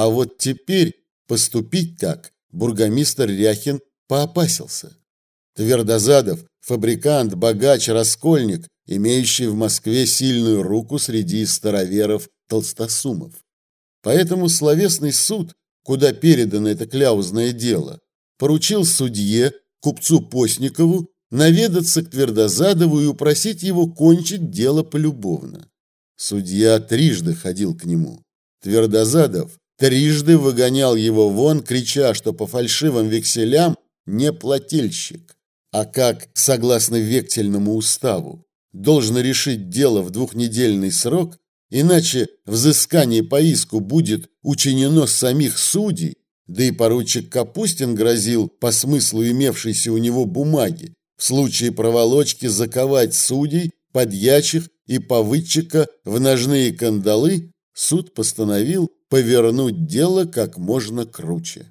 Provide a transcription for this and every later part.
А вот теперь поступить так бургомистр Ряхин поопасился. Твердозадов, фабрикант, богач, раскольник, имеющий в Москве сильную руку среди староверов толстосумов. Поэтому словесный суд, куда передано это кляузное дело, поручил судье, купцу Постникову, наведаться к Твердозадову и упросить его кончить дело полюбовно. Судья трижды ходил к нему. Твердозадов трижды выгонял его вон, крича, что по фальшивым векселям не плательщик, а как, согласно вектельному уставу, должен решить дело в двухнедельный срок, иначе взыскание по иску будет учинено самих судей, да и поручик Капустин грозил по смыслу имевшейся у него бумаги в случае проволочки заковать судей, подьячих и повыдчика в ножные кандалы, суд постановил повернуть дело как можно круче.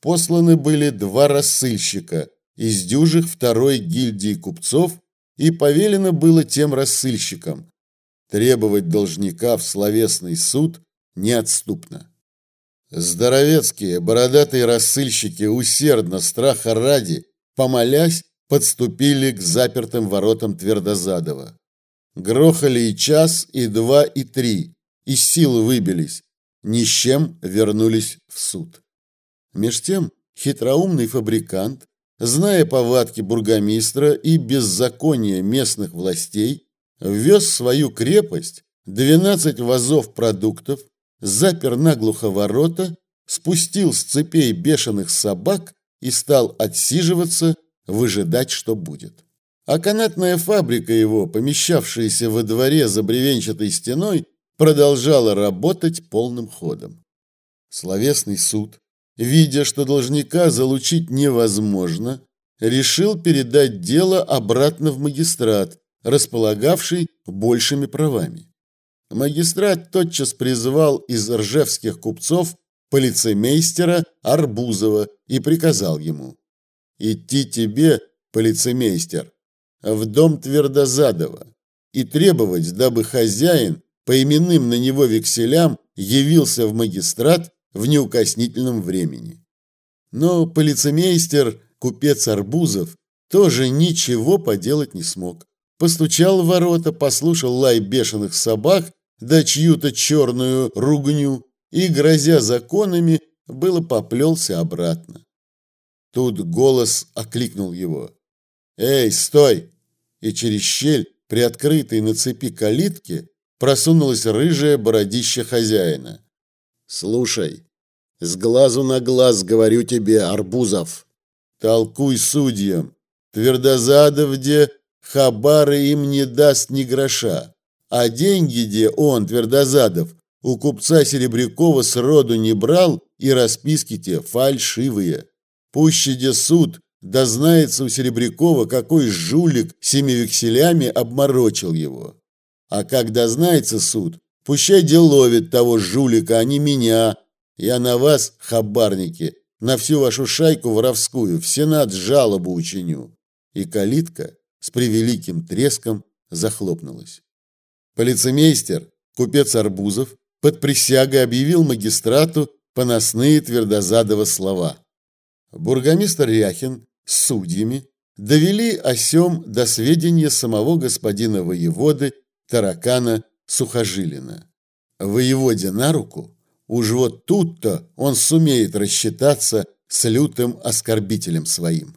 Посланы были два рассыльщика из дюжих второй гильдии купцов, и повелено было тем рассыльщикам требовать должника в словесный суд неотступно. Здоровецкие, бородатые рассыльщики усердно, страха ради, помолясь, подступили к запертым воротам Твердозадова. Грохали и час, и два, и три, из сил выбились, ни с чем вернулись в суд. Меж тем хитроумный фабрикант, зная повадки бургомистра и беззаконие местных властей, ввез свою крепость 12 вазов продуктов, запер наглухо ворота, спустил с цепей бешеных собак и стал отсиживаться, выжидать, что будет. А канатная фабрика его, помещавшаяся во дворе за бревенчатой стеной, продолжала работать полным ходом. Словесный суд, видя, что должника залучить невозможно, решил передать дело обратно в магистрат, располагавший большими правами. Магистрат тотчас призвал из ржевских купцов полицеймейстера Арбузова и приказал ему «Идти тебе, полицеймейстер, в дом Твердозадова и требовать, дабы хозяин по именным на него векселям явился в магистрат в неукоснительном времени». Но полицеймейстер, купец Арбузов, тоже ничего поделать не смог. Постучал в ворота, послушал лай бешеных собак да чью-то черную ругню и, грозя законами, было поплелся обратно. Тут голос окликнул его. «Эй, стой!» И через щель, приоткрытой на цепи калитки, просунулась рыжая бородища хозяина. «Слушай, с глазу на глаз говорю тебе, Арбузов, толкуй судьям, Твердозадов где хабары им не даст ни гроша. А деньги, где он, Твердозадов, у купца Серебрякова сроду не брал, и расписки те фальшивые. Пуще де суд дознается у Серебрякова, какой жулик семи векселями обморочил его. А как дознается суд, пущай де ловит того жулика, а не меня. Я на вас, хабарники, на всю вашу шайку воровскую в Сенат жалобу учиню. И калитка с превеликим треском захлопнулась. Полицемейстер, купец Арбузов, под присягой объявил магистрату поносные Твердозадова слова. Бургомистр Ряхин с судьями довели о сём до сведения самого господина воеводы Таракана Сухожилина. Воеводе на руку, уж вот тут-то он сумеет рассчитаться с лютым оскорбителем своим.